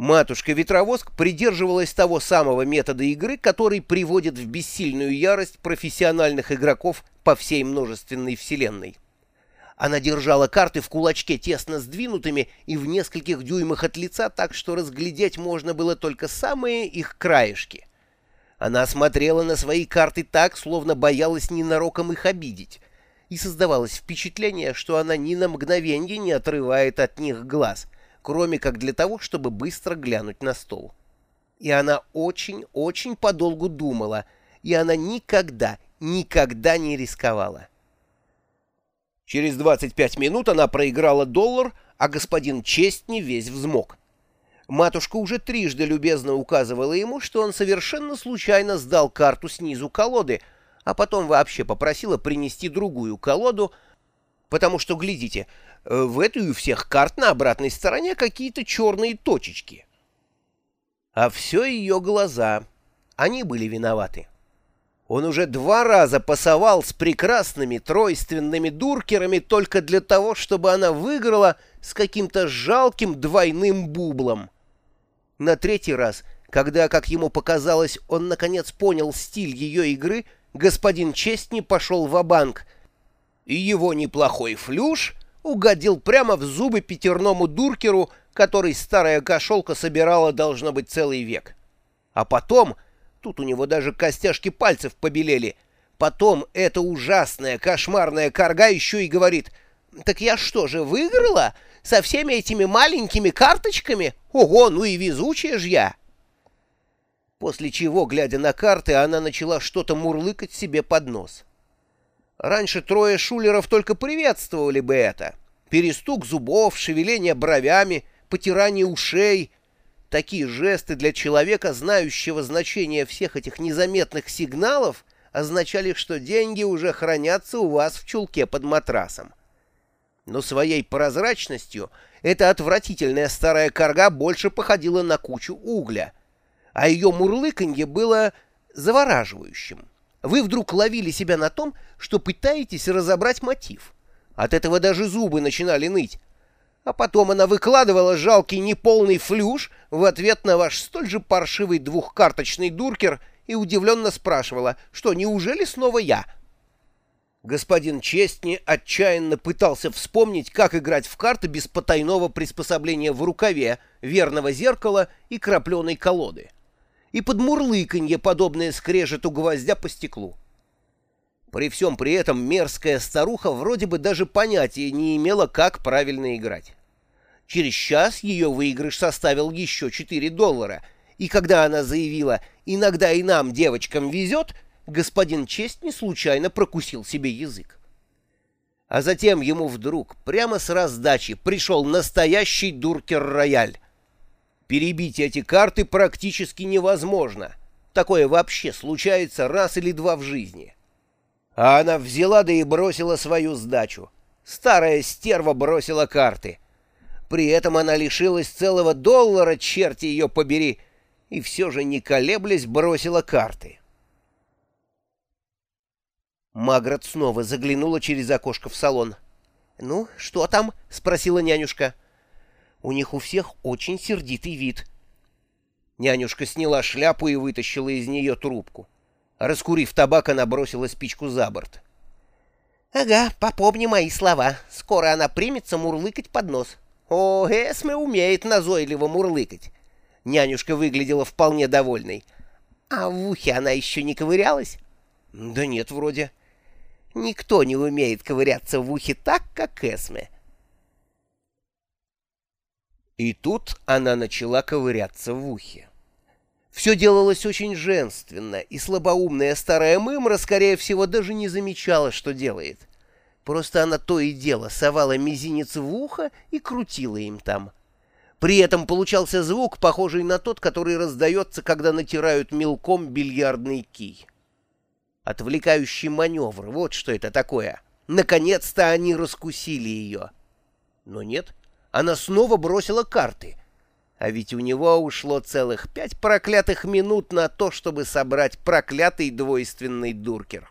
Матушка-ветровоск придерживалась того самого метода игры, который приводит в бессильную ярость профессиональных игроков по всей множественной вселенной. Она держала карты в кулачке тесно сдвинутыми и в нескольких дюймах от лица, так что разглядеть можно было только самые их краешки. Она смотрела на свои карты так, словно боялась ненароком их обидеть, и создавалось впечатление, что она ни на мгновенье не отрывает от них глаз — кроме как для того, чтобы быстро глянуть на стол. И она очень-очень подолгу думала, и она никогда, никогда не рисковала. Через 25 минут она проиграла доллар, а господин Честни весь взмок. Матушка уже трижды любезно указывала ему, что он совершенно случайно сдал карту снизу колоды, а потом вообще попросила принести другую колоду, потому что, глядите, Э, в этой у всех карт на обратной стороне какие-то черные точечки. А все ее глаза. Они были виноваты. Он уже два раза пасовал с прекрасными тройственными дуркерами только для того, чтобы она выиграла с каким-то жалким двойным бублом. На третий раз, когда, как ему показалось, он наконец понял стиль ее игры, господин Честни пошел в банк и его неплохой флюш — угодил прямо в зубы пятерному дуркеру, который старая кошелка собирала, должно быть, целый век. А потом, тут у него даже костяшки пальцев побелели, потом эта ужасная, кошмарная корга еще и говорит, «Так я что же, выиграла? Со всеми этими маленькими карточками? Ого, ну и везучая ж я!» После чего, глядя на карты, она начала что-то мурлыкать себе под нос. Раньше трое шулеров только приветствовали бы это. Перестук зубов, шевеление бровями, потирание ушей. Такие жесты для человека, знающего значение всех этих незаметных сигналов, означали, что деньги уже хранятся у вас в чулке под матрасом. Но своей прозрачностью эта отвратительная старая корга больше походила на кучу угля, а ее мурлыканье было завораживающим вы вдруг ловили себя на том, что пытаетесь разобрать мотив. От этого даже зубы начинали ныть. А потом она выкладывала жалкий неполный флюш в ответ на ваш столь же паршивый двухкарточный дуркер и удивленно спрашивала, что неужели снова я? Господин Честни отчаянно пытался вспомнить, как играть в карты без потайного приспособления в рукаве, верного зеркала и крапленой колоды и под мурлыканье, подобное скрежету гвоздя по стеклу. При всем при этом мерзкая старуха вроде бы даже понятия не имела, как правильно играть. Через час ее выигрыш составил еще 4 доллара, и когда она заявила «иногда и нам, девочкам, везет», господин честь не случайно прокусил себе язык. А затем ему вдруг, прямо с раздачи, пришел настоящий дуркер-рояль, Перебить эти карты практически невозможно. Такое вообще случается раз или два в жизни. А она взяла да и бросила свою сдачу. Старая стерва бросила карты. При этом она лишилась целого доллара, черти ее побери, и все же, не колеблясь, бросила карты. Маград снова заглянула через окошко в салон. «Ну, что там?» — спросила нянюшка. У них у всех очень сердитый вид. Нянюшка сняла шляпу и вытащила из нее трубку. Раскурив табак, она бросила спичку за борт. — Ага, попомни мои слова. Скоро она примется мурлыкать под нос. О, Эсме умеет назойливо мурлыкать. Нянюшка выглядела вполне довольной. А в ухе она еще не ковырялась? — Да нет, вроде. — Никто не умеет ковыряться в ухе так, как Эсме. — и тут она начала ковыряться в ухе. Все делалось очень женственно, и слабоумная старая мымра, скорее всего, даже не замечала, что делает. Просто она то и дело совала мизинец в ухо и крутила им там. При этом получался звук, похожий на тот, который раздается, когда натирают мелком бильярдный кий. Отвлекающий маневр, вот что это такое. Наконец-то они раскусили ее. Но нет, она снова бросила карты. А ведь у него ушло целых пять проклятых минут на то, чтобы собрать проклятый двойственный дуркер.